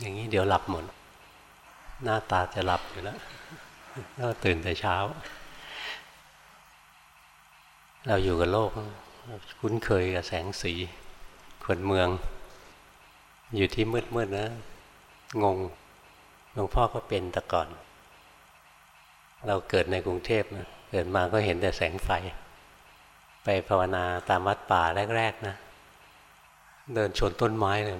อย่างนี้เดี๋ยวหลับหมด หน้าตาจะหลับอยู่แล้วก็ตื่นแต่เช้า เราอยู่กับโลก คุ้นเคยกับแสงสี คนเมือง อยู่ที่มืดๆนนะ งงหลวงพ่อก็เป็นแต่ก่อน เราเกิดในกรุงเทพนะเกิดมาก็เห็นแต่แสงไฟ ไปภาวนาตามวัดป่าแรก ๆ นะ เดินชนต้นไม้เลย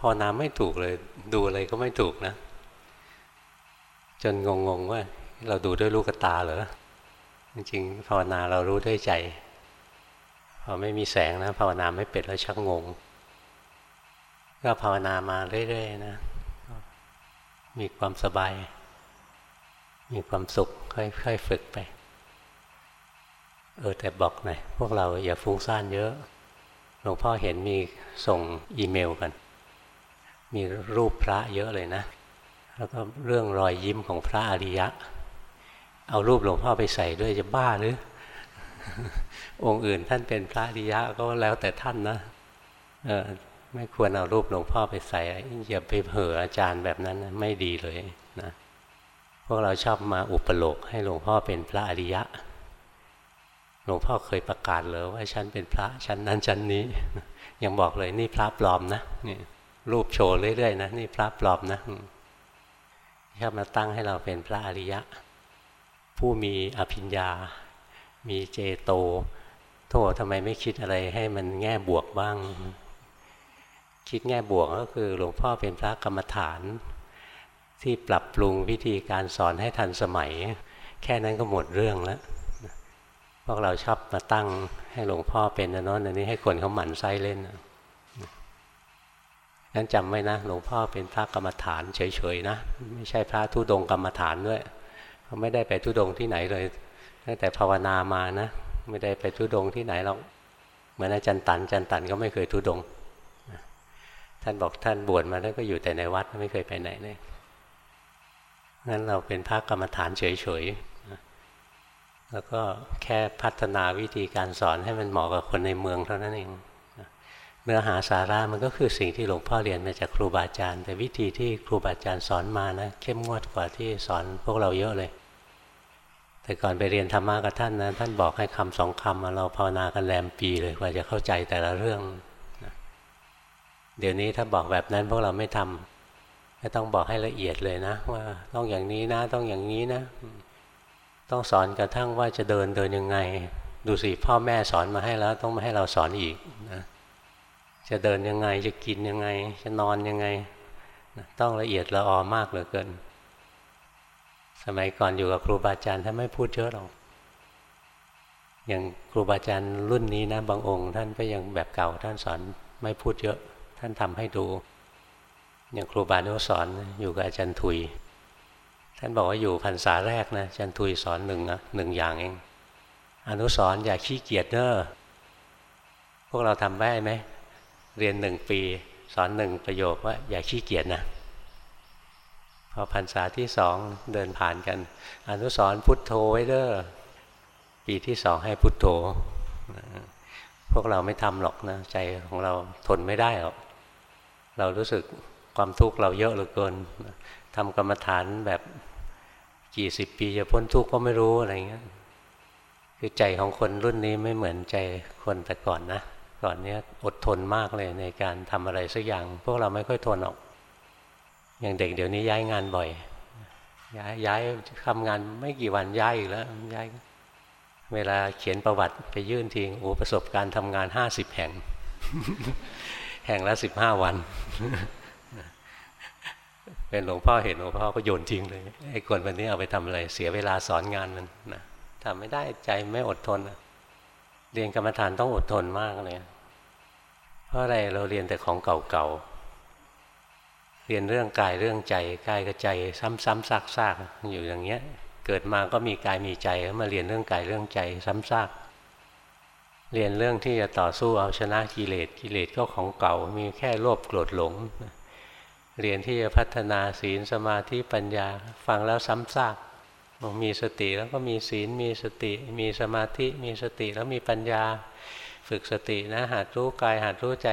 ภาวนาไม่ถูกเลย ดูอะไรก็ไม่ถูกนะ จนงงๆว่า เราดูด้วยลูกตาเหรอจริงๆภาวนาเรารู้ด้วยใจพอไม่มีแสงนะภาวนาไม่เป็นแล้วชักงง ก็ภาวนามาเรื่อยๆนะ มีความสบาย มีความสุขค่อยๆฝึกไป เออแต่บอกหน่อยพวกเราอย่าฟุ้งซ่านเยอะหลวงพ่อเห็นมีส่งอีเมลกัน มีรูปพระเยอะเลยนะ แล้วก็เรื่องรอยยิ้มของพระอริยะ เอารูปหลวงพ่อไปใส่ด้วยจะบ้าหรือ องค์อื่นท่านเป็นพระอริยะก็แล้วแต่ท่านนะเออไม่ควรเอารูปหลวงพ่อไปใส่อย่าไปเห่ออาจารย์แบบนั้นนะไม่ดีเลยนะพวกเราชอบมาอุปโลกให้หลวงพ่อเป็นพระอริยะ หลวงพ่อเคยประกาศเลยว่าฉันเป็นพระชั้นนั้นชั้นนี้ ยังบอกเลยนี่พระปลอมนะนี่ รูปโชว์เรื่อยๆนะนี่พระปลอมนะชอบมาตั้งให้เราเป็นพระอริยะ ผู้มีอภิญญา มีเจโต โทษทำไมไม่คิดอะไรให้มันแง่บวกบ้าง คิดแง่บวกก็คือหลวงพ่อเป็นพระกรรมฐาน ที่ปรับปรุงวิธีการสอนให้ทันสมัย แค่นั้นก็หมดเรื่องแล้วพวกเราชอบมาตั้งให้หลวงพ่อเป็นนะน้นอันนี้ให้คนเขาหมั่นไส้เล่น งั้นจำไว้นะหลวงพ่อเป็นพระกรรมฐานเฉยๆนะ ไม่ใช่พระทุดงกรรมฐานด้วยเขาไม่ได้ไปทุดงที่ไหนเลยตั้งแต่ภาวนามานะ ไม่ได้ไปทุดงที่ไหนหรอกเหมือนอาจารย์ตันอาจารย์ตันก็ไม่เคยทุดงท่านบอกท่านบวชมาแล้วก็อยู่แต่ในวัดไม่เคยไปไหนเลยงั้นเราเป็นพระกรรมฐานเฉยๆแล้วก็แค่พัฒนาวิธีการสอนให้มันเหมาะกับคนในเมืองเท่านั้นเอง เนื้อหาสาระมันก็คือสิ่งที่หลวงพ่อเรียนมาจากครูบาอาจารย์ แต่วิธีที่ครูบาอาจารย์สอนมานะเข้มงวดกว่าที่สอนพวกเราเยอะเลย แต่ก่อนไปเรียนธรรมะกับท่านนะท่านบอกให้คำสองคำเราภาวนากันแรมปีเลยกว่าจะเข้าใจแต่ละเรื่องเดี๋ยวนี้ถ้าบอกแบบนั้นพวกเราไม่ทำไม่ต้องบอกให้ละเอียดเลยนะ ว่าต้องอย่างนี้นะ ต้องอย่างนี้นะ ต้องสอนกระทั่งว่าจะเดินเดินยังไง ดูสิพ่อแม่สอนมาให้แล้ว ต้องมาให้เราสอนอีกนะ จะเดินยังไงจะกินยังไง จะนอนยังไง ต้องละเอียดละออมากเหลือเกิน สมัยก่อนอยู่กับครูบาอาจารย์ท่านไม่พูดเยอะหรอกอย่างครูบาอาจารย์รุ่นนี้นะบางองค์ ท่านก็ยังแบบเก่าท่านสอนไม่พูดเยอะ ท่านทำให้ดู อย่างครูบานุสอนอยู่กับอาจารย์ทุย ท่านบอกว่าอยู่พรรษาแรกนะอาจารย์ทุยสอนหนึ่งนะหนึ่งอย่างเอง อนุสอนอย่าขี้เกียจเนอะพวกเราทำได้ไหม เรียนหนึ่งปี สอนหนึ่งประโยคว่าอย่าขี้เกียจนะพอพรรษาที่สองเดินผ่านกัน อนุสอนพุทโธไว้เด้อปีที่สองให้พุทโธ พวกเราไม่ทำหรอกนะ ใจของเราทนไม่ได้หรอก เรารู้สึกความทุกข์เราเยอะเหลือเกินทำกรรมฐานแบบกี่สิบปีจะพ้นทุกข์ก็ไม่รู้อะไรเงี้ยคือใจของคนรุ่นนี้ไม่เหมือนใจคนแต่ก่อนนะ ก่อนเนี้ยอดทนมากเลยในการทำอะไรสักอย่าง พวกเราไม่ค่อยทนหรอก อย่างเด็กเดี๋ยวนี้ย้ายงานบ่อย ย้ายย้ายทำงานไม่กี่วันย้ายอีกแล้วย้ายเวลาเขียนประวัติไปยื่นทิ้งโอ้ประสบการณ์ทำงานห้าสิบแห่ง แห่งละสิบห้าวัน เป็นหลวงพ่อเห็นหลวงพ่อก็โยนทิ้งเลยไอ้คนวันนี้เอาไปทำอะไร เสียเวลาสอนงานมันนะทำไม่ได้ใจไม่อดทน เรียนกรรมฐานต้องอดทนมากเลย เพราะอะไรเราเรียนแต่ของเก่าๆ เรียนเรื่องกายเรื่องใจกายกับใจ ซ้ำๆซากๆอยู่อย่างเงี้ย เกิดมาก็มีกายมีใจมาเรียนเรื่องกายเรื่องใจ ซ้ำซากเรียนเรื่องที่จะต่อสู้เอาชนะกิเลสกิเลสก็ของเก่า มีแค่โลภโกรธหลง เรียนที่จะพัฒนาศีลสมาธิปัญญา ฟังแล้วซ้ำซาก มีสติแล้วก็มีศีลมีสติ มีสมาธิมีสติแล้วมีปัญญาฝึกสตินะหัดรู้กายหัดรู้ใจ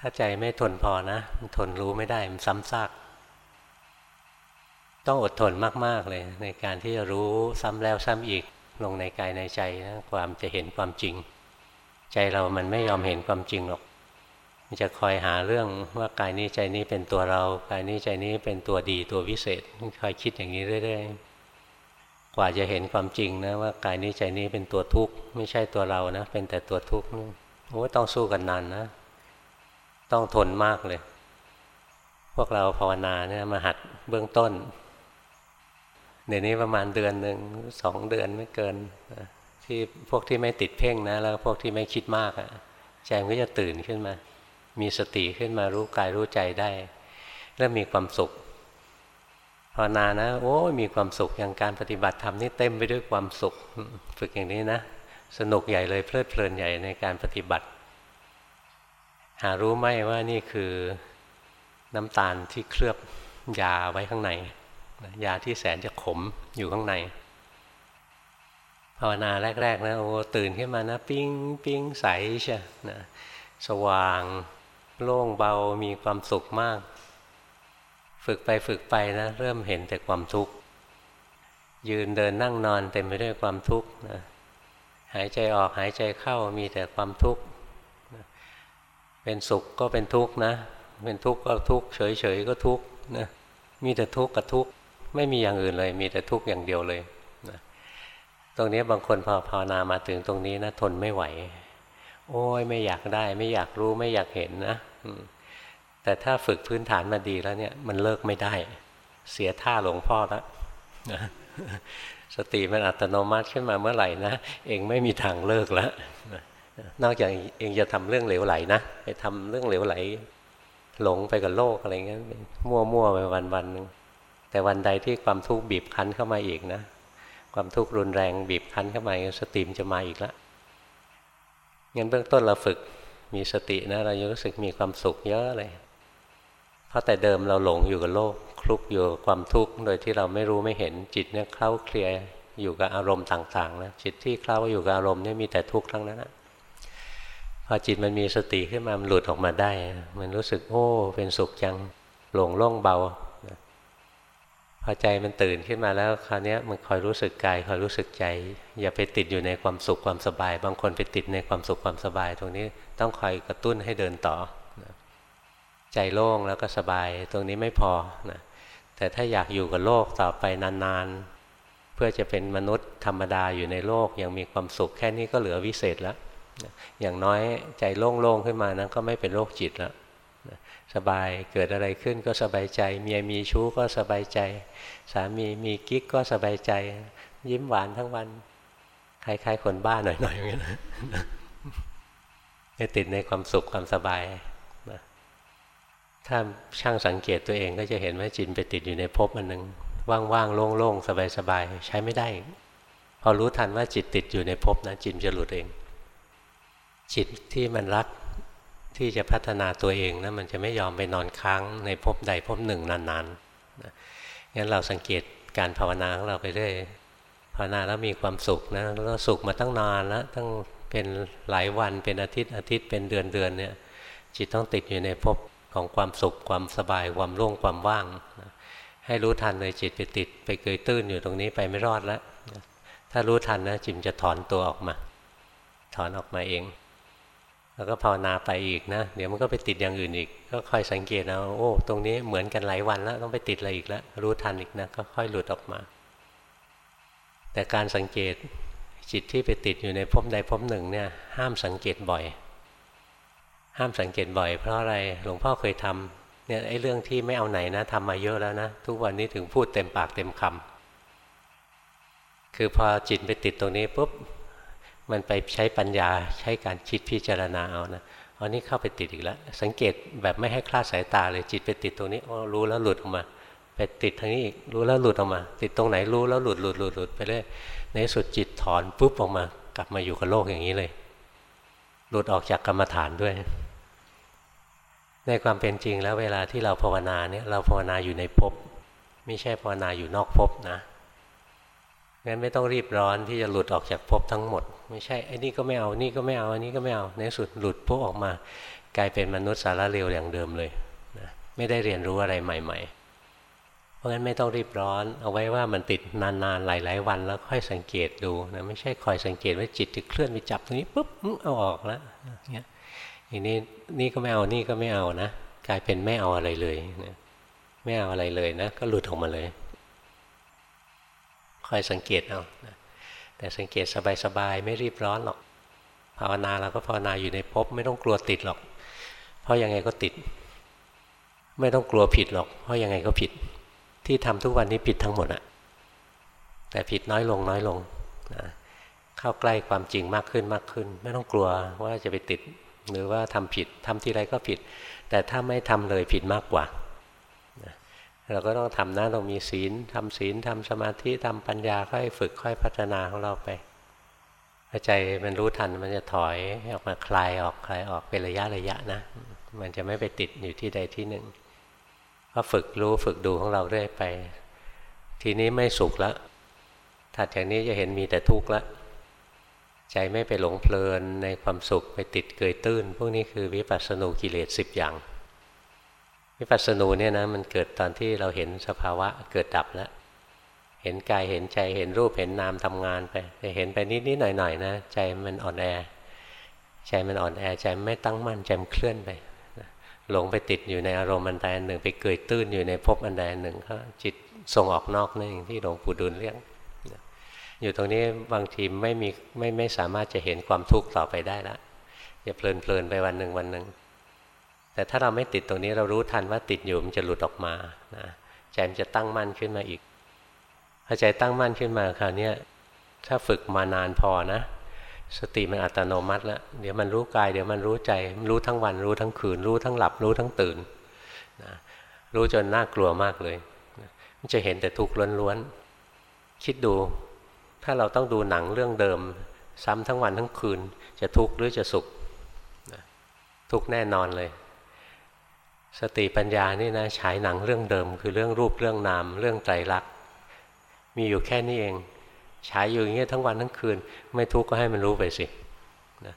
ถ้าใจไม่ทนพอนะมันทนรู้ไม่ได้มันซ้ำซากต้องอดทนมากๆเลย ในการที่จะรู้ซ้ำแล้วซ้ำอีกลงในกายในใจนะความจะเห็นความจริง ใจเรามันไม่ยอมเห็นความจริงหรอก มันจะคอยหาเรื่องว่ากายนี้ใจนี้เป็นตัวเรา กายนี้ใจนี้เป็นตัวดีตัววิเศษคอยคิดอย่างนี้เรื่อยๆกว่าจะเห็นความจริงนะว่ากายนี้ใจนี้เป็นตัวทุกข์ไม่ใช่ตัวเรานะ เป็นแต่ตัวทุกข์โอ้ต้องสู้กันนานนะ ต้องทนมากเลย พวกเราภาวนาเนี่ยมาหัดเบื้องต้นเดี๋ยวนี้ประมาณเดือนหนึ่งสองเดือนไม่เกินที่พวกที่ไม่ติดเพ่งนะ แล้วพวกที่ไม่คิดมากอะใจมันก็จะตื่นขึ้นมา มีสติขึ้นมารู้กายรู้ใจได้เริ่มมีความสุขภาวนานะ โอ้มีความสุขอย่างการปฏิบัติธรรมนี่เต็มไปด้วยความสุข ฝึกอย่างนี้นะ สนุกใหญ่เลยเพลิดเพลินใหญ่ในการปฏิบัติ หารู้ไหมว่านี่คือน้ำตาลที่เคลือบยาไว้ข้างในยาที่แสนจะขมอยู่ข้างในภาวนาแรก ๆ นะโอ้ตื่นขึ้นมานะ ปิ้งปิ้งใสใช่นะสว่าง โล่งเบามีความสุขมาก ฝึกไปฝึกไปนะ เริ่มเห็นแต่ความทุกข์ ยืนเดินนั่งนอนเต็มไปด้วยความทุกข์นะหายใจออกหายใจเข้ามีแต่ความทุกข์เป็นสุขก็เป็นทุกข์นะ เป็นทุกข์ก็ทุกข์เฉยๆก็ทุกข์นะมีแต่ทุกข์กับทุกข์ไม่มีอย่างอื่นเลย มีแต่ทุกข์อย่างเดียวเลยนะตรงนี้บางคนพอภาวนามาถึงตรงนี้นะทนไม่ไหว โอ้ยไม่อยากได้ ไม่อยากรู้ไม่อยากเห็นนะ แต่ถ้าฝึกพื้นฐานมาดีแล้วเนี่ย มันเลิกไม่ได้ เสียท่าหลวงพ่อแล้วสติมันอัตโนมัติขึ้นมาเมื่อไหร่นะ เองไม่มีทางเลิกแล้วนอกจากเองจะทำเรื่องเหลวไหลนะไปทำเรื่องเหลวไหล หลงไปกับโลกอะไรเงี้ยมั่วๆไปวันๆนึงแต่วันใดที่ความทุกข์บีบคั้นเข้ามาอีกนะ ความทุกข์รุนแรงบีบคั้นเข้ามาสติมจะมาอีกแล้งั้นเบื้องต้นเราฝึก มีสตินะเราจะรู้สึกมีความสุขเยอะเลย เพราะแต่เดิมเราหลงอยู่กับโลก คลุกอยู่กับความทุกข์โดยที่เราไม่รู้ไม่เห็นจิตเนี่ยเคล้าเคลียอยู่กับอารมณ์ต่างๆนะจิตที่เคล้าอยู่กับอารมณ์เนี่ยมีแต่ทุกข์ทั้งนั้นนะพอจิตมันมีสติขึ้นมามันหลุดออกมาได้ มันรู้สึกโอ้เป็นสุขจังโปร่งโล่งเบา อใจมันตื่นขึ้นมาแล้วคราวนี้มันคอยรู้สึกกายคอยรู้สึกใจ อย่าไปติดอยู่ในความสุขความสบาย บางคนไปติดในความสุขความสบาย ตรงนี้ต้องคอยกระตุ้นให้เดินต่อใจโล่งแล้วก็สบายตรงนี้ไม่พอนะแต่ถ้าอยากอยู่กับโลกต่อไปนานๆ เพื่อจะเป็นมนุษย์ธรรมดาอยู่ในโลกยังมีความสุขแค่นี้ก็เหลือวิเศษแล้ว อย่างน้อยใจโล่งๆขึ้นมานั้นก็ไม่เป็นโรคจิตแล้ว สบายเกิดอะไรขึ้นก็สบายใจ เมียมีชู้ก็สบายใจ สามีมีกิ๊กก็สบายใจ ยิ้มหวานทั้งวันคล้ายๆคนบ้าหน่อยๆอย่างนี้นะติดในความสุขความสบายนะถ้าช่างสังเกตตัวเองก็จะเห็นว่าจิตไปติดอยู่ในภพอันหนึ่งว่างๆโล่งๆสบายๆใช้ไม่ได้ พอรู้ทันว่าจิตติดอยู่ในภพนะจิตจะหลุดเอง จิตที่มันรัก ที่จะพัฒนาตัวเองนะมันจะไม่ยอมไปนอนค้างในภพใดภพหนึ่งนานๆนะงั้นเราสังเกตการภาวนาของเราไปเรื่อยภาวนาแล้วมีความสุขนะแล้วสุขมาตั้งนานแล้วตั้งเป็นหลายวันเป็นอาทิตย์อาทิตย์เป็นเดือนเดือนเนี่ยจิตต้องติดอยู่ในภพของความสุขความสบายความโล่งความว่างนะให้รู้ทันเลยจิตไปติดไปเกยตื้นอยู่ตรงนี้ไปไม่รอดแล้วถ้ารู้ทันนะจิมจะถอนตัวออกมา ถอนออกมาเอง แล้วก็ภาวนาไปอีกนะ เดี๋ยวมันก็ไปติดอย่างอื่นอีก ก็ค่อยสังเกตเอาโอ้ตรงนี้เหมือนกันหลายวันแล้วต้องไปติดอะไรอีกแล้วรู้ทันอีกนะก็ค่อยหลุดออกมา แต่การสังเกตจิตที่ไปติดอยู่ในภพใดภพหนึ่งเนี่ยห้ามสังเกตบ่อย ห้ามสังเกตบ่อย เพราะอะไรหลวงพ่อเคยทำเนี่ยไอ้เรื่องที่ไม่เอาไหนนะทำมาเยอะแล้วนะทุกวันนี้ถึงพูดเต็มปากเต็มคำคือพอจิตไปติดตรงนี้ปุ๊บ มันไปใช้ปัญญาใช้การคิดพิจารณาเอานะอันนี้เข้าไปติดอีกแล้ว สังเกตแบบไม่ให้คลาดสายตาเลยจิตไปติดตรงนี้โอ้รู้แล้วหลุดออกมา ไปติดทางนี้อีกรู้แล้วหลุดออกมา ติดตรงไหนรู้แล้วหลุดหลุดหลุดหลุดไปเรื่อยในสุดจิตถอนปุ๊บออกมา กลับมาอยู่กับโลกอย่างนี้เลย หลุดออกจากกรรมฐานด้วย ในความเป็นจริงแล้วเวลาที่เราภาวนาเนี่ยเราภาวนาอยู่ในภพไม่ใช่ภาวนาอยู่นอกภพนะ งั้นไม่ต้องรีบร้อนที่จะหลุดออกจากภพทั้งหมด ไม่ใช่ไอ้นี่ก็ไม่เอานี่ก็ไม่เอาอันนี้ก็ไม่เอาในสุดหลุดพวกออกมา กลายเป็นมนุษย์สารเลวอย่างเดิมเลยนะไม่ได้เรียนรู้อะไรใหม่ ๆ เพราะงั้นไม่ต้องรีบร้อน เอาไว้ว่ามันติดนานๆหลาย ๆ วันแล้วค่อยสังเกตดูนะไม่ใช่คอยสังเกตว่าจิตจะเคลื่อนไปจับตรงนี้ปุ๊บเอาออกแล้วเงี้ยทีนี้นี่ก็ไม่เอานี่ก็ไม่เอานะ กลายเป็นไม่เอาอะไรเลยนะไม่เอาอะไรเลยนะ ก็หลุดออกมาเลย คอยสังเกตเอาแต่สังเกตสบายๆไม่รีบร้อนหรอก ภาวนาเราก็ภาวนาอยู่ในภพไม่ต้องกลัวติดหรอก เพราะยังไงก็ติด ไม่ต้องกลัวผิดหรอก เพราะยังไงก็ผิด ที่ทำทุกวันนี้ผิดทั้งหมดอะแต่ผิดน้อยลงน้อยลงนะเข้าใกล้ความจริงมากขึ้นมากขึ้น ไม่ต้องกลัวว่าจะไปติด หรือว่าทำผิดทำทีไรก็ผิด แต่ถ้าไม่ทำเลยผิดมากกว่า เราก็ต้องทำนะต้องมีศีลทำศีลทำสมาธิทำปัญญาค่อยฝึกค่อยพัฒนาของเราไปใจมันรู้ทันมันจะถอยออกมาคลายออกคลายออกเป็นระยะระยะนะ มันจะไม่ไปติดอยู่ที่ใดที่หนึ่ง ก็ฝึกรู้ฝึกดูของเราเรื่อยไป ทีนี้ไม่สุขแล้วถัดจากนี้จะเห็นมีแต่ทุกข์ล้วใจไม่ไปหลงเพลินในความสุขไปติดเกยตื้น พวกนี้คือวิปัสสนูกิเลสสิบอย่าง วิปัสสนูเนี่ยนะมันเกิดตอนที่เราเห็นสภาวะเกิดดับแล้ว เห็นกายเห็นใจเห็นรูปเห็นนามทำงานไปเห็นไปนิดนิดหน่อยหน่อยนะใจมันอ่อนแอ ใจมันอ่อนแอใจไม่ตั้งมั่นใจมันเคลื่อนไปหลงไปติดอยู่ในอารมณ์อันใดอันหนึ่ง ไปเกยตื้นอยู่ในภพอันใดอันหนึ่งก็จิตส่งออกนอกนั่นเองที่หลวงปู่ดูลเรียกอยู่ตรงนี้บางทีไม่มีไม่ไม่สามารถจะเห็นความทุกข์ต่อไปได้ละจะเพลินเพลินไปวันหนึ่งวันหนึ่ง แต่ถ้าเราไม่ติดตรงนี้เรารู้ทันว่าติดอยู่มันจะหลุดออกมานะใจมันจะตั้งมั่นขึ้นมาอีกพอใจตั้งมั่นขึ้นมาคราวนี้ถ้าฝึกมานานพอนะ สติมันอัตโนมัติแล้วเดี๋ยวมันรู้กายเดี๋ยวมันรู้ใจรู้ทั้งวันรู้ทั้งคืน รู้ทั้งหลับรู้ทั้งตื่นนะรู้จนน่ากลัวมากเลยมันจะเห็นแต่ทุกข์ล้วนๆคิดดู ถ้าเราต้องดูหนังเรื่องเดิม ซ้ำทั้งวันทั้งคืน จะทุกข์หรือจะสุขทุกข์แน่นอนเลย สติปัญญานี่นะฉายหนังเรื่องเดิม คือเรื่องรูปเรื่องนามเรื่องไตรลักษณ์มีอยู่แค่นี้เองฉายอยู่อย่างเงี้ยทั้งวันทั้งคืน ไม่ทุกข์ก็ให้มันรู้ไปสินะ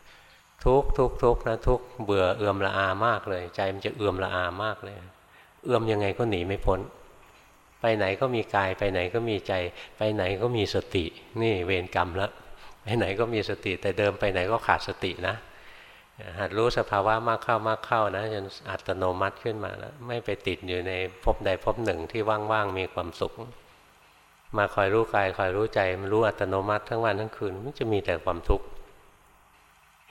ทุกทุกทุกนะทุกเบื่อเอื่อมละอามากเลย ใจมันจะเอื่อมละอามากเลย เอื่อมยังไงก็หนีไม่พ้น ไปไหนก็มีกายไปไหนก็มีใจ ไปไหนก็มีสติ นี่เวรกรรมล้วไปไหนก็มีสติ แต่เดิมไปไหนก็ขาดสตินะ หัดรู้สภาวะมากเข้ามากเข้านะจนอัตโนมัติขึ้นมาแล้วไม่ไปติดอยู่ในภพใดภพหนึ่งที่ว่างๆมีความสุข มาคอยรู้กายคอยรู้ใจมันรู้อัตโนมัติทั้งวันทั้งคืนมันจะมีแต่ความทุกข์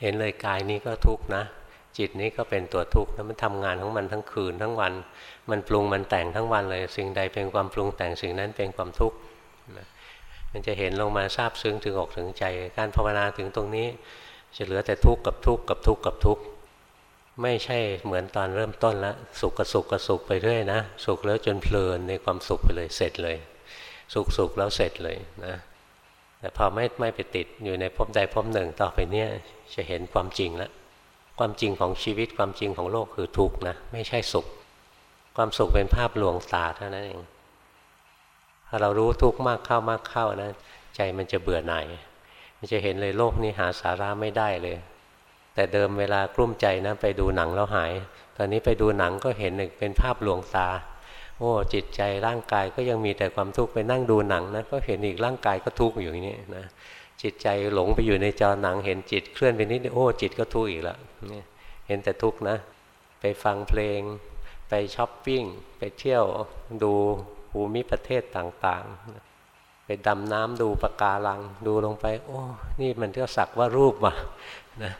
เห็นเลยกายนี้ก็ทุกข์นะ จิตนี้ก็เป็นตัวทุกข์แล้วมันทำงานของมันทั้งคืนทั้งวัน มันปรุงมันแต่งทั้งวันเลย สิ่งใดเป็นความปรุงแต่งสิ่งนั้นเป็นความทุกข์มันจะเห็นลงมาทราบซึ้งถึงอกถึงใจ การภาวนาถึงตรงนี้ จะเหลือแต่ทุกข์กับทุกข์กับทุกข์กับทุกข์ไม่ใช่เหมือนตอนเริ่มต้นแล้วสุขกับสุขกับสุขไปเรื่อยนะ สุขแล้วจนเพลินในความสุขไปเลยเสร็จเลย สุขสุขแล้วเสร็จเลยนะแต่พอไม่ไม่ไปติดอยู่ในภพใดภพหนึ่งต่อไปเนี่ยจะเห็นความจริงแล้วความจริงของชีวิตความจริงของโลกคือทุกข์นะไม่ใช่สุข ความสุขเป็นภาพลวงตาเท่านั้นเองถ้าเรารู้ทุกข์มากเข้ามากเข้านะ ใจมันจะเบื่อหน่าย มันจะเห็นเลยโลกนี้หาสาระไม่ได้เลย แต่เดิมเวลากลุ้มใจนะไปดูหนังแล้วหาย ตอนนี้ไปดูหนังก็เห็นเป็นภาพลวงตา โอ้จิตใจร่างกายก็ยังมีแต่ความทุกข์ไปนั่งดูหนังนะก็เห็นอีกร่างกายก็ทุกข์อยู่อย่างนี้นะจิตใจหลงไปอยู่ในจอหนังเห็นจิตเคลื่อนไปนิดโอ้จิตก็ทุกข์อีกล้วเห็นแต่ทุกข์นะ ไปฟังเพลง ไปช้อปปิ้งไปเที่ยวดูภูมิประเทศต่างๆ ไปดำน้ำดูปะการัง ดูลงไป โอ้ นี่มันก็สักว่ารูปว่ะนะ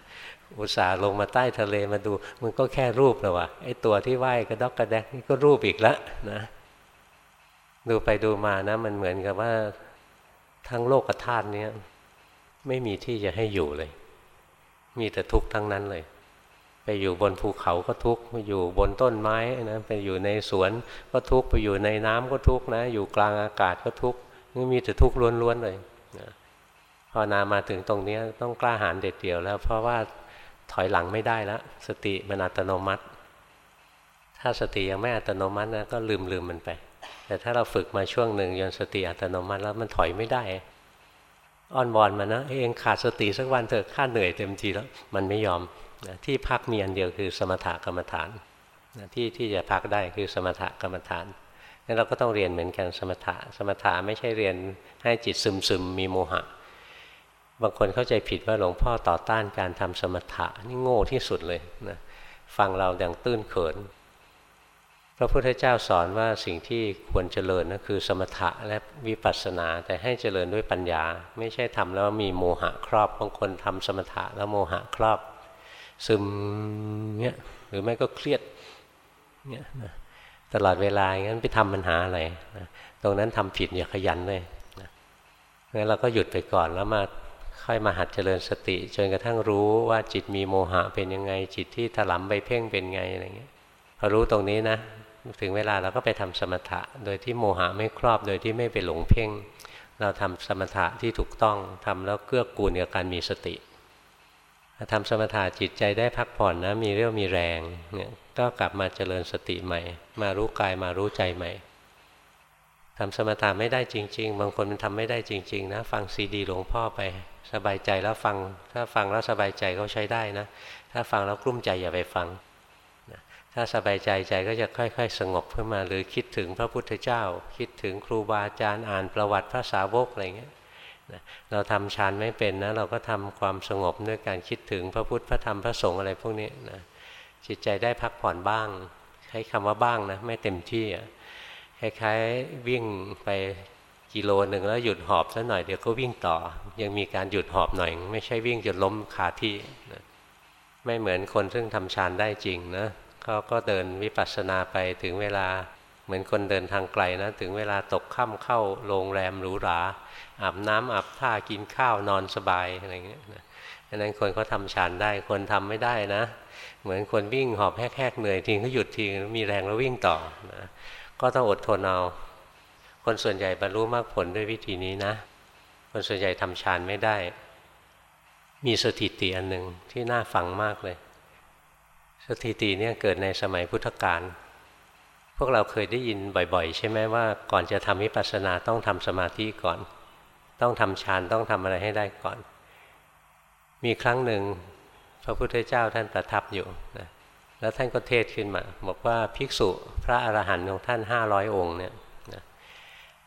อุตส่าห์ลงมาใต้ทะเลมาดู มันก็แค่รูปแล้ววะไอ้ตัวที่ว่ายกระดอกกระแดกนี่ก็รูปอีกแล้วนะดูไปดูมานะ มันเหมือนกับว่าทั้งโลกธาตุนี้ไม่มีที่จะให้อยู่เลย มีแต่ทุกข์ทั้งนั้นเลย ไปอยู่บนภูเขาก็ทุกข์ไปอยู่บนต้นไม้นะไปอยู่ในสวนก็ทุกข์ไปอยู่ในน้ำก็ทุกข์นะ อยู่กลางอากาศก็ทุกข์ นี่มีแต่ทุกข์ล้วนๆเลยนะพอนามาถึงตรงนี้ต้องกล้าหาญเด็ดเดี่ยวแล้ว เพราะว่าถอยหลังไม่ได้แล้วสติมันอัตโนมัติ ถ้าสติยังไม่อัตโนมัตินะก็ลืมลืมมันไป แต่ถ้าเราฝึกมาช่วงหนึ่งจนสติอัตโนมัติแล้วมันถอยไม่ได้อ้อนวอนมานะเองขาดสติสักวันเถอะข้าเหนื่อยเต็มทีแล้ว มันไม่ยอมที่พักมีอันเดียวคือสมถกรรมฐานที่ที่จะพักได้คือสมถกรรมฐาน งั้นเราก็ต้องเรียนเหมือนกันสมถะ สมถะไม่ใช่เรียนให้จิตซึมซึมมีโมหะ บางคนเข้าใจผิดว่าหลวงพ่อต่อต้านการทำสมถะนี่โง่ที่สุดเลยนะฟังเราดังตื้นเขิน พระพุทธเจ้าสอนว่าสิ่งที่ควรเจริญนะคือสมถะและวิปัสสนา แต่ให้เจริญด้วยปัญญา ไม่ใช่ทำแล้วมีโมหะครอบ บางคนทำสมถะแล้วโมหะครอบ ซึมเนี่ยหรือไม่ก็เครียดเนี่ยนะ ตลอดเวลาอย่างนั้นไปทำปัญหาอะไรนะตรงนั้นทำผิดอย่าขยันเลยนะงั้นเราก็หยุดไปก่อนแล้วมาค่อยมาหัดเจริญสติจนกระทั่งรู้ว่าจิตมีโมหะเป็นยังไง จิตที่ถลำไปเพ่งเป็นไงอะไรเงี้ยพอรู้ตรงนี้นะถึงเวลาเราก็ไปทำสมถะ โดยที่โมหะไม่ครอบโดยที่ไม่ไปหลงเพ่ง เราทำสมถะที่ถูกต้องทำแล้วเกื้อกูลกับการมีสติ ทำสมถะจิตใจได้พักผ่อนนะ มีเรี่ยวมีแรงเนี่ยก็กลับมาเจริญสติใหม่ มารู้กายมารู้ใจใหม่ทำสมถะไม่ได้จริง ๆ บางคนมันทำไม่ได้จริง ๆ นะ ฟังซีดีหลวงพ่อไป สบายใจแล้วฟัง ถ้าฟังแล้วสบายใจก็ใช้ได้นะ ถ้าฟังแล้วกลุ้มใจอย่าไปฟังถ้าสบายใจใจก็จะค่อย ๆ สงบขึ้นมา หรือคิดถึงพระพุทธเจ้า คิดถึงครูบาอาจารย์อ่านประวัติพระสาวกอะไรเงี้ย เราทำฌานไม่เป็นนะเราก็ทำความสงบด้วยการคิดถึงพระพุทธพระธรรมพระสงฆ์อะไรพวกนี้นะจิตใจได้พักผ่อนบ้าง ใช้คำว่าบ้างนะไม่เต็มที่คล้ายๆวิ่งไปกิโลหนึ่งแล้วหยุดหอบซะหน่อยเดี๋ยวก็วิ่งต่อ ยังมีการหยุดหอบหน่อย ไม่ใช่วิ่งจนล้มคาที่นะไม่เหมือนคนซึ่งทำฌานได้จริงนะเขาก็เดินวิปัสสนาไปถึงเวลาเหมือนคนเดินทางไกลนะถึงเวลาตกค่ำเข้าโรงแรมหรูหรา อาบน้ำอาบท่ากินข้าวนอนสบายอะไรเงี้ยนะดังนั้นคนเขาทำฌานได้คนทำไม่ได้นะ เหมือนคนวิ่งหอบแหกๆเหนื่อยทิ้งเขาหยุดทิ้งมีแรงแล้ววิ่งต่อนะก็ต้องอดทนเอา คนส่วนใหญ่บรรลุมรรคผลด้วยวิธีนี้นะ คนส่วนใหญ่ทำฌานไม่ได้ มีสถิติอันหนึ่งที่น่าฟังมากเลย สถิติเนี่ยเกิดในสมัยพุทธกาลพวกเราเคยได้ยินบ่อย ๆ ใช่ไหมว่าก่อนจะทำวิปัสสนาต้องทำสมาธิก่อน ต้องทำฌานต้องทำอะไรให้ได้ก่อน มีครั้งหนึ่งพระพุทธเจ้าท่านประทับอยู่นะแล้วท่านก็เทศขึ้นมา บอกว่าภิกษุพระอรหันต์ของท่านห้าร้อยองค์เนี่ย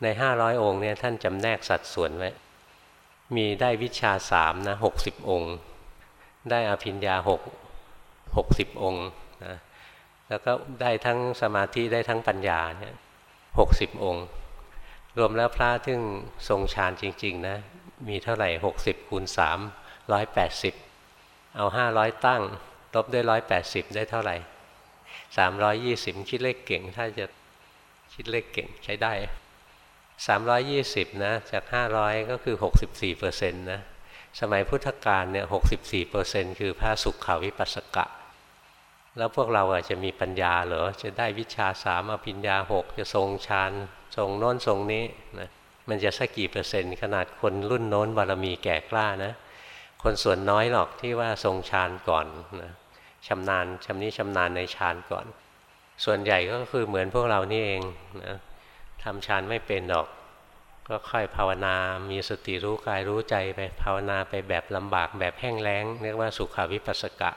ในห้าร้อยองค์เนี่ยท่านจำแนกสัดส่วนไว้ มีได้วิชาสามนะหกสิบองค์ ได้อภิญญาหกหกสิบองค์นะแล้วก็ได้ทั้งสมาธิได้ทั้งปัญญาเนี่ยหกสิบองค์ รวมแล้วพระที่ทรงฌานจริง ๆ นะ มีเท่าไหร่หกสิบคูณสามร้อยแปดสิบเอาห้าร้อยตั้งลบด้วยร้อยแปดสิบได้เท่าไหร่สามร้อยยี่สิบคิดเลขเก่ง ถ้าจะคิดเลขเก่งใช้ได้สามร้อยยี่สิบนะ จากห้าร้อยก็คือหกสิบสี่เปอร์เซ็นต์นะ สมัยพุทธกาลเนี่ยหกสิบสี่เปอร์เซ็นต์คือพระสุขขาวิปัสสกะ แล้วพวกเราอาจจะมีปัญญาเหรอจะได้วิชาสามอภิญญาหกจะทรงฌานทรงโน้นทรงนี้นะมันจะสักกี่เปอร์เซ็นต์ขนาดคนรุ่นโน้นบารมีแก่กล้านะ คนส่วนน้อยหรอกที่ว่าทรงฌานก่อนนะชำนาญชำนี้ชำนาญในฌานก่อน ส่วนใหญ่ก็คือเหมือนพวกเรานี่เองนะทำฌานไม่เป็นหรอก ก็ค่อยภาวนา มีสติรู้กายรู้ใจไปภาวนาไปแบบลำบากแบบแห้งแล้งเรียกว่าสุขาวิปัสสกะ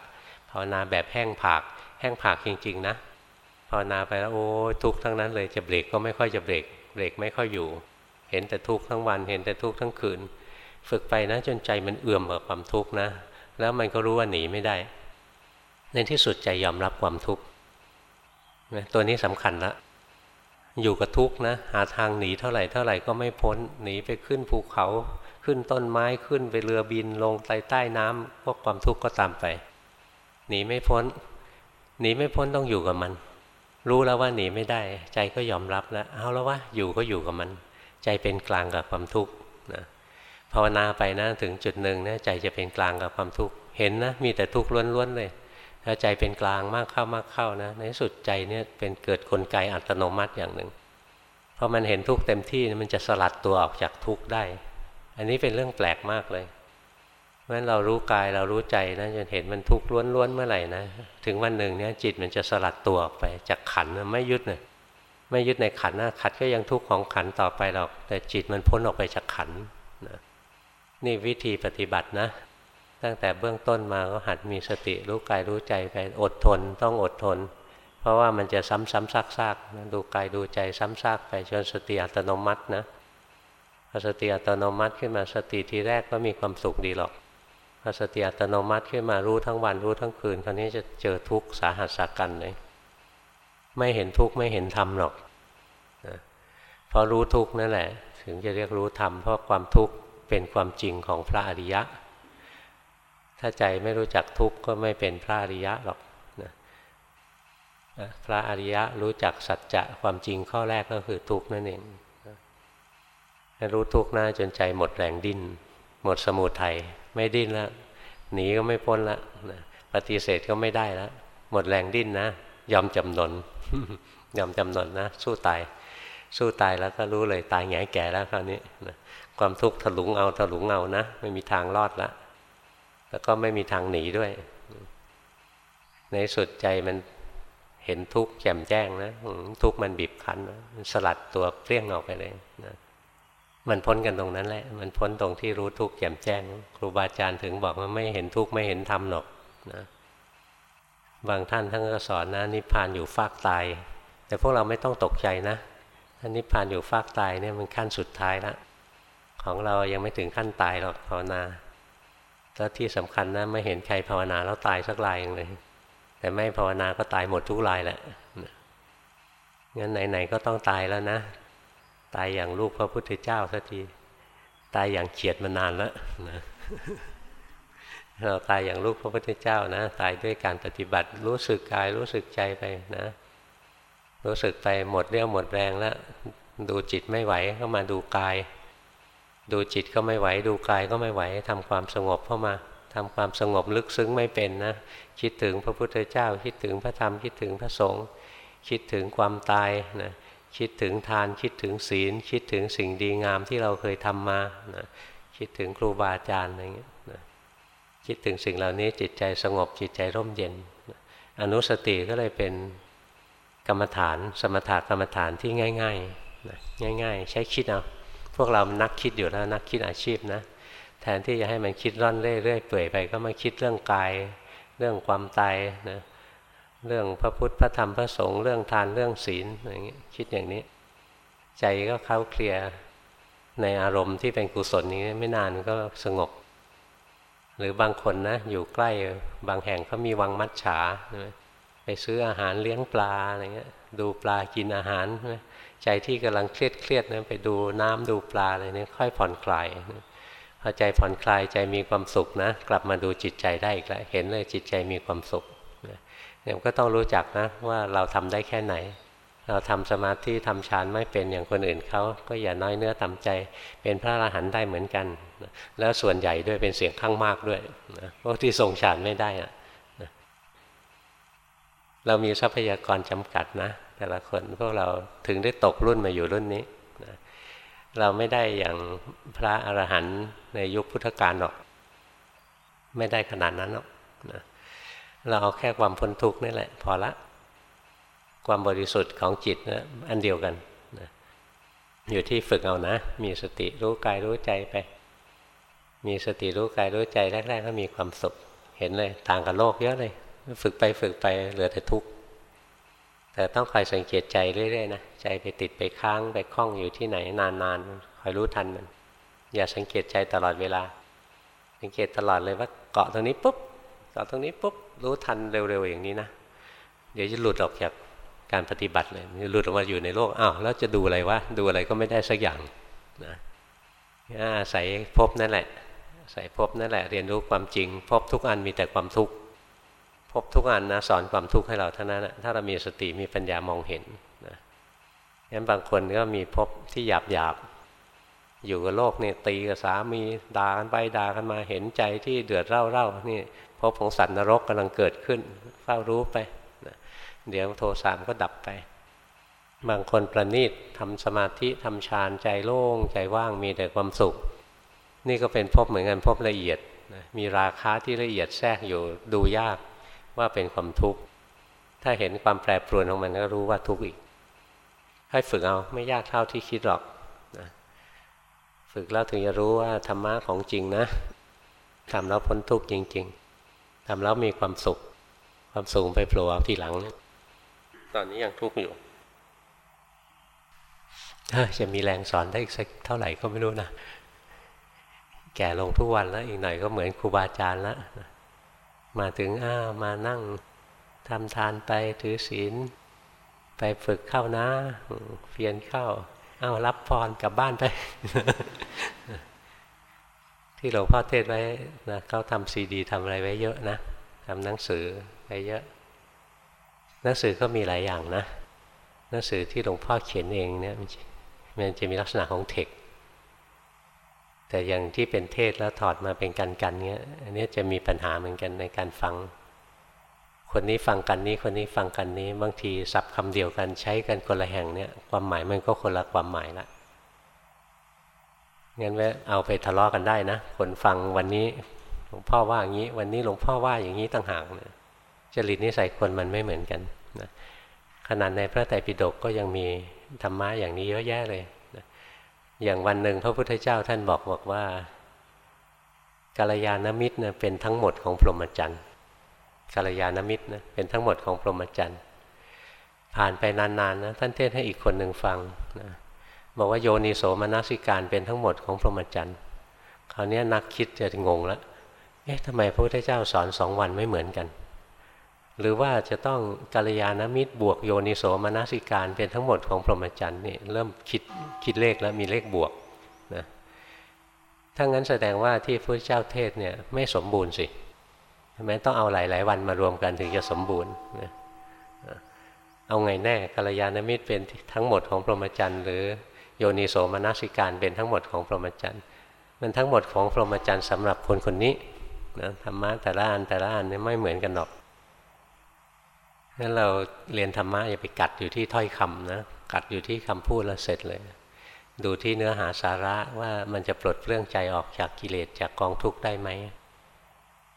ภาวนาแบบแห้งผาก แห้งผากจริง ๆ นะภาวนาไปแล้วโอ้ทุกข์ทั้งนั้นเลยจะเบรกก็ไม่ค่อยจะเบรกเบรกไม่ค่อยอยู่ เห็นแต่ทุกข์ทั้งวันเห็นแต่ทุกข์ทั้งคืน ฝึกไปนะจนใจมันเอื่อมกับความทุกข์นะ แล้วมันก็รู้ว่าหนีไม่ได้ ในที่สุดใจยอมรับความทุกข์ตัวนี้สำคัญละอยู่กับทุกข์นะ หาทางหนีเท่าไหร่เท่าไหร่ก็ไม่พ้นหนีไปขึ้นภูเขาขึ้นต้นไม้ขึ้นไปเรือบินลงใต้ใต้น้ำพวกความทุกข์ก็ตามไป หนีไม่พ้น หนีไม่พ้นต้องอยู่กับมัน รู้แล้วว่าหนีไม่ได้ ใจก็ยอมรับแล้วเอาแล้วว่าอยู่ก็อยู่กับมัน ใจเป็นกลางกับความทุกข์นะภาวนาไปนะถึงจุดหนึ่งนะใจจะเป็นกลางกับความทุกข์เห็นนะมีแต่ทุกข์ล้วนๆเลยถ้าใจเป็นกลางมากเข้ามากเข้านะในสุดใจเนี่ยเป็นเกิดกลไกอัตโนมัติอย่างหนึ่งพอมันเห็นทุกข์เต็มที่มันจะสลัดตัวออกจากทุกข์ได้ อันนี้เป็นเรื่องแปลกมากเลย เพราะฉะนั้นเรารู้กายเรารู้ใจนะจนเห็นมันทุกข์ล้วนๆเมื่อไหร่นะถึงวันหนึ่งเนี่ยจิตมันจะสลัดตัวออกไปจากขันไม่ยึดเลยไม่ยึดในขันนะขันก็ยังทุกข์ของขันต่อไปหรอก แต่จิตมันพ้นออกไปจากขันนะนี่วิธีปฏิบัตินะ ตั้งแต่เบื้องต้นมาก็หัดมีสติรู้กายรู้ใจไปอดทนต้องอดทน เพราะว่ามันจะซ้ำๆซากๆดูกายดูใจซ้ำซากไปจนสติอัตโนมัตินะพอสติอัตโนมัติขึ้นมาสติทีแรกก็มีความสุขดีหรอก พอสติอัตโนมัติขึ้นมารู้ทั้งวันรู้ทั้งคืนคราวนี้จะเจอทุกข์สาหัสสากันเลย ไม่เห็นทุกข์ไม่เห็นธรรมหรอกนะพอรู้ทุกข์นั่นแหละ ถึงจะเรียกรู้ธรรมเพราะความทุกข์เป็นความจริงของพระอริยะ ถ้าใจไม่รู้จักทุกข์ก็ไม่เป็นพระอริยะหรอกนะพระอริยะรู้จักสัจจะความจริงข้อแรกก็คือทุกข์นั่นเองรู้ทุกข์นะจนใจหมดแรงดิ้น หมดสมุทัยไม่ดิ้นแล้วหนีก็ไม่พ้นละปฏิเสธก็ไม่ได้แล้วหมดแรงดิ้นนะยอมจำนนยอมจำนนนะสู้ตาย สู้ตายแล้วก็รู้เลยตายแง่แก่แล้วคราวนี้ความทุกข์ถลุงเอาถลุงเอานะไม่มีทางรอดละแล้วก็ไม่มีทางหนีด้วย ในสุดใจมันเห็นทุกข์แจ่มแจ้งนะทุกข์มันบีบคั้นนะสลัดตัวเปรี้ยงออกไปเลยนะ มันพ้นกันตรงนั้นแหละ มันพ้นตรงที่รู้ทุกข์แจ่มแจ้ง ครูบาอาจารย์ถึงบอกว่าไม่เห็นทุกข์ไม่เห็นธรรมหรอกนะบางท่านท่านก็สอนนะนิพพานอยู่ฟากตาย แต่พวกเราไม่ต้องตกใจนะท่านนิพพานอยู่ฟากตายเนี่ยมันขั้นสุดท้ายแล้วของเรายังไม่ถึงขั้นตายหรอกภาวนาแล้วที่สำคัญนะไม่เห็นใครภาวนาแล้วตายสักรายเลย แต่ไม่ภาวนาก็ตายหมดทุกรายแหละงั้นไหนๆก็ต้องตายแล้วนะ ตายอย่างลูกพระพุทธเจ้าสักทีตายอย่างเฉียดมานานแล้วนะเราตายอย่างลูกพระพุทธเจ้านะ ตายด้วยการปฏิบัติรู้สึกกายรู้สึกใจไปนะ รู้สึกไปหมดเรี่ยวหมดแรงแล้ว ดูจิตไม่ไหวก็มาดูกาย ดูจิตก็ไม่ไหว ดูกายก็ไม่ไหวทำความสงบเข้ามาทำความสงบลึกซึ้งไม่เป็นนะ คิดถึงพระพุทธเจ้า คิดถึงพระธรรมคิดถึงพระสงฆ์คิดถึงความตายนะ คิดถึงทานคิดถึงศีล คิดถึงสิ่งดีงามที่เราเคยทำมานะคิดถึงครูบาอาจารย์อะไรเงี้ยนะคิดถึงสิ่งเหล่านี้จิตใจสงบจิตใจร่มเย็นนะอนุสติก็เลยเป็นกรรมฐานสมถะกรรมฐานที่ง่ายๆนะง่าย ๆ ใช้คิดเอาพวกเรานักคิดอยู่แล้วนักคิดอาชีพนะแทนที่จะให้มันคิดร่อนเรื่อยๆเปื่อยไปก็มาคิดเรื่องกาย เรื่องความตายนะ เรื่องพระพุทธพระธรรมพระสงฆ์เรื่องทานเรื่องศีลอะไรเงี้ยคิดอย่างนี้ ใจก็เข้าเคลียร์ในอารมณ์ที่เป็นกุศลนี้ไม่นานก็สงบ หรือบางคนนะอยู่ใกล้บางแห่งเขามีวังมัดฉาไปซื้ออาหารเลี้ยงปลาอะไรเงี้ยดูปลากินอาหารใจที่กำลังเครียดเครียดนะไปดูน้ำดูปลาอะไรเนี่ยค่อยผ่อนคลายพอใจผ่อนคลายใจมีความสุขนะ กลับมาดูจิตใจได้อีกแล้วเห็นเลยจิตใจมีความสุข เนี่ยก็ต้องรู้จักนะว่าเราทำได้แค่ไหน เราทำสมาธิทำฌานไม่เป็นอย่างคนอื่นเขาก็อย่าน้อยเนื้อต่ำใจ เป็นพระอรหันต์ได้เหมือนกัน แล้วส่วนใหญ่ด้วยเป็นเสียงข้างมากด้วยพวกที่ทรงฌานไม่ได้อะเรามีทรัพยากรจำกัดนะ แต่ละคนพวกเราถึงได้ตกรุ่นมาอยู่รุ่นนี้เราไม่ได้อย่างพระอรหันต์ในยุคพุทธกาลหรอก ไม่ได้ขนาดนั้นหรอกนะ เราเอาแค่ความพ้นทุกข์นี่แหละพอละ ความบริสุทธิ์ของจิตนะอันเดียวกันนะอยู่ที่ฝึกเอานะ มีสติรู้กายรู้ใจไป มีสติรู้กายรู้ใจแรกๆก็มีความสุขเห็นเลยต่างกับโลกเยอะเลย ฝึกไปฝึกไปเหลือแต่ทุกข์แต่ต้องคอยสังเกตใจเรื่อยๆนะใจไปติดไปค้างไปคล้องอยู่ที่ไหนนานๆคอยรู้ทันมันอย่าสังเกตใจตลอดเวลา สังเกตตลอดเลยว่าเกาะตรงนี้ปุ๊บ เกาะตรงนี้ปุ๊บรู้ทันเร็วๆอย่างนี้นะ เดี๋ยวจะหลุดออกจากการปฏิบัติเลยหลุดออกมาอยู่ในโลกอ้าวแล้วจะดูอะไรวะดูอะไรก็ไม่ได้สักอย่างนะอาศัยพบนั่นแหละใส่พบนั่นแหละเรียนรู้ความจริง พบทุกอันมีแต่ความทุกข์พบทุกอันนะสอนความทุกข์ให้เราเท่านั้นนะถ้าเรามีสติมีปัญญามองเห็นนะงั้นบางคนก็มีพบที่หยาบหยาบ อยู่กับโลกเนี่ยตีกับสามีด่ากันไปด่ากันมาเห็นใจที่เดือดเร่าเร่านี่พบของสัตว์นรกกำลังเกิดขึ้นเฝ้ารู้ไปเดี๋ยวโทสามก็ดับไป บางคนประณีตทำสมาธิทำฌานใจโล่งใจว่างมีแต่ความสุข นี่ก็เป็นพบเหมือนกันพบละเอียดมีราคาที่ละเอียดแทรกอยู่ดูยากว่าเป็นความทุกข์ถ้าเห็นความแปรปรวนของมันก็รู้ว่าทุกข์อีก ให้ฝึกเอาไม่ยากเท่าที่คิดหรอก ฝึกแล้วถึงจะรู้ว่าธรรมะของจริงนะทำแล้วพ้นทุกข์จริง ๆทำแล้วมีความสุข ความสุขไปโผล่เอาทีหลัง ตอนนี้ยังทุกข์อยู่จะมีแรงสอนได้อีกสักเท่าไหร่ก็ไม่รู้นะแก่ลงทุกวันแล้วอีกหน่อยก็เหมือนครูบาอาจารย์แล้วมาถึงอ้ามานั่งทำทานไปถือศีล ไปฝึกเข้านะเพียนเข้า เอารับพรกลับบ้านไป ที่หลวงพ่อเทศไว้นะเขาทำซีดีทำอะไรไว้เยอะนะทำหนังสือไว้เยอะ หนังสือก็มีหลายอย่างนะ หนังสือที่หลวงพ่อเขียนเองเนี่ยมันจะมีลักษณะของเทคแต่อย่างที่เป็นเทศแล้วถอดมาเป็นกันกันเนี้ย อันนี้จะมีปัญหาเหมือนกันในการฟัง คนนี้ฟังกันนี้คนนี้ฟังกันนี้ บางทีสับคำเดียวกันใช้กันคนละแห่งเนี่ยความหมายมันก็คนละความหมายละงั้นว่าเอาไปทะเลาะกันได้นะคนฟังวันนี้หลวงพ่อว่าอย่างนี้ วันนี้หลวงพ่อว่าอย่างนี้ต่างหากนะจริตนิสัยคนมันไม่เหมือนกันนะขนาดในพระไตรปิฎกก็ยังมีธรรมะอย่างนี้เยอะแยะเลยอย่างวันหนึ่งพระพุทธเจ้าท่านบอกบอกว่ากาลยานมิตรนะเป็นทั้งหมดของพรหมจรรย์ กาลยานมิตรนะเป็นทั้งหมดของพรหมจรรย์ผ่านไปนานๆนะท่านเทศให้อีกคนหนึ่งฟังนะบอกว่าโยนิโสมนสิการเป็นทั้งหมดของพรหมจรรย์คราวนี้นักคิดจะงงแล้วเอ๊ะทำไมพระพุทธเจ้าสอนสองวันไม่เหมือนกัน หรือว่าจะต้องกัลยาณมิตรบวกโยนิโสมนสิการเป็นทั้งหมดของพรหมจรรย์นี่เริ่มคิดคิดเลขแล้วมีเลขบวกนะถ้างั้นแสดงว่าที่พระพุทธเจ้าเทศเนี่ยไม่สมบูรณ์สิ ทำไมต้องเอาหลาย ๆ วันมารวมกันถึงจะสมบูรณ์นะเอาไงแน่กัลยาณมิตรเป็นทั้งหมดของพรหมจรรย์ หรือโยนิโสมนสิการเป็นทั้งหมดของพรหมจรรย์มันทั้งหมดของพรหมจรรย์สำหรับคนคนนี้นะธรรมะแต่ละอันแต่ละอันนี่ไม่เหมือนกันหรอกงั้นเราเรียนธรรมะอย่าไปกัดอยู่ที่ถ้อยคำนะกัดอยู่ที่คำพูดแล้วเสร็จเลย ดูที่เนื้อหาสาระว่ามันจะปลดเรื่องใจออกจากกิเลสจากกองทุกข์ได้ไหม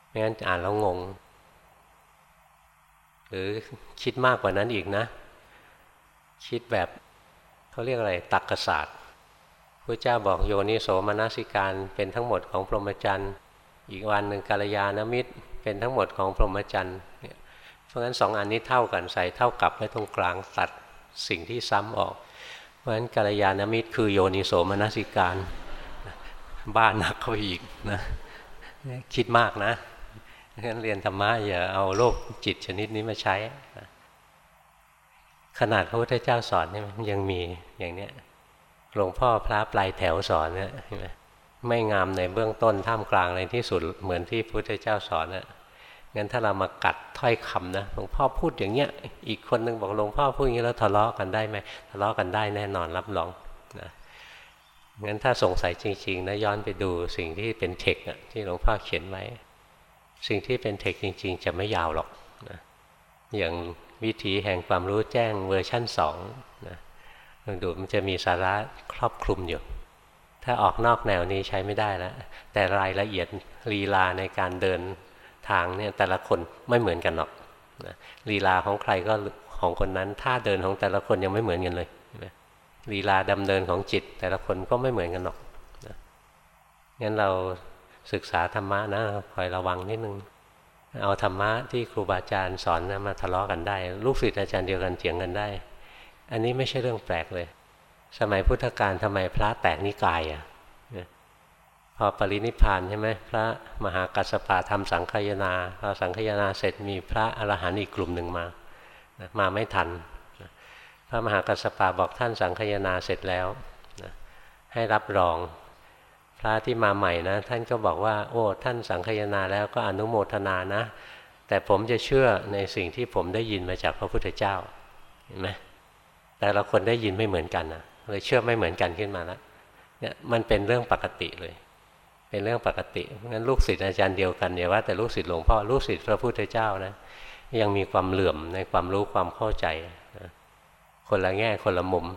ไม่งั้นอ่านแล้วงง หรือคิดมากกว่านั้นอีกนะ คิดแบบเขาเรียกอะไรตักกศาสตร์พระเจ้าบอกโยนิโสมนสิการเป็นทั้งหมดของพรหมจรรย์อีกวันหนึ่งกาลยานมิตร เป็นทั้งหมดของพรหมจรรย์เนี่ยเพราะฉะนั้นสองอันนี้เท่ากันใส่เท่ากับไว้ตรงกลางตัดสิ่งที่ซ้ำออก เพราะฉะนั้นกัลยาณมิตรคือโยนิโสมนสิการ บ้านหนักเข้าอีกนะคิดมากนะ งั้นเรียนธรรมะอย่าเอาโลกจิตชนิดนี้มาใช้ ขนาดพระพุทธเจ้าสอนนี่มันยังมีอย่างเนี้ยหลวงพ่อพระปลายแถวสอนเนี่ยไม่งามในเบื้องต้นท่ามกลางในที่สุดเหมือนที่พระพุทธเจ้าสอนน่ยงั้นถ้าเรามากัดถ้อยคำนะหลวงพ่อพูดอย่างเงี้ย อีกคนนึงบอกหลวงพ่อพูดอย่างนี้แล้วทะเลาะกันได้ไหมทะเลาะกันได้แน่นอนรับรองนะงั้นถ้าสงสัยจริง ๆนะย้อนไปดูสิ่งที่เป็นเทคที่หลวงพ่อเขียนไว้ สิ่งที่เป็นเทคจริง ๆ จะไม่ยาวหรอกนะอย่างวิธีแห่งความรู้แจ้งเวอร์ชั่นสองนะลองดูมันจะมีสาระครอบคลุมอยู่ ถ้าออกนอกแนวนี้ใช้ไม่ได้แล้ว แต่รายละเอียดลีลาในการเดินทางเนี่ยแต่ละคนไม่เหมือนกันหรอกลีลาของใครก็ของคนนั้นท่าเดินของแต่ละคนยังไม่เหมือนกันเลยลีลาดำเนินของจิตแต่ละคนก็ไม่เหมือนกันหรอกงั้นเรา ศึกษาธรรมะนะคอยระวังนิดนึง เอาธรรมะที่ครูบาอาจารย์สอนนะมาทะเลาะกันได้ ลูกศิษย์อาจารย์เดียวกันเถียงกันได้ อันนี้ไม่ใช่เรื่องแปลกเลย สมัยพุทธกาลทำไมพระแตกนิกายอะ่ะพอปรินิพานใช่ไหมพระมหากัสสปะทำสังขยนาพอสังขยนาเสร็จมีพระอรหันต์อีกกลุ่มหนึ่งมามาไม่ทัน พระมหากัสสปะบอกท่านสังขยนาเสร็จแล้วให้รับรอง พระที่มาใหม่นะ ท่านก็บอกว่า โอ้ ท่านสังขยนาแล้วก็อนุโมทนานะ แต่ผมจะเชื่อในสิ่งที่ผมได้ยินมาจากพระพุทธเจ้าเห็นไหมแต่ละคนได้ยินไม่เหมือนกันนะเลยเชื่อไม่เหมือนกันขึ้นมาแล้วเนี่ยมันเป็นเรื่องปกติเลย เป็นเรื่องปกติงั้นลูกศิษย์อาจารย์เดียวกันอย่าว่าแต่ลูกศิษย์หลวงพ่อลูกศิษย์พระพุทธเจ้านะยังมีความเหลื่อมในความรู้ความเข้าใจนะคนละแง่คนละมุม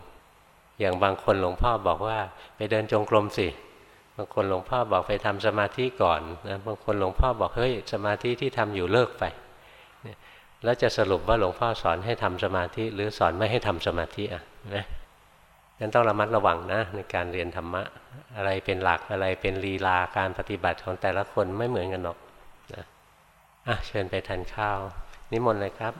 อย่างบางคนหลวงพ่อบอกว่า ไปเดินจงกรมสิ บางคนหลวงพ่อบอกไปทำสมาธิก่อนนะบางคนหลวงพ่อบอกเฮ้ยสมาธิที่ทำอยู่เลิกไปแล้วจะสรุปว่าหลวงพ่อสอนให้ทำสมาธิ หรือสอนไม่ให้ทำสมาธิอะนะงั้นต้องระมัดระวังนะในการเรียนธรรมะอะไรเป็นหลักอะไรเป็นลีลาการปฏิบัติของแต่ละคนไม่เหมือนกันหรอกนะอะเชิญไปทานข้าว นิมนต์เลยครับ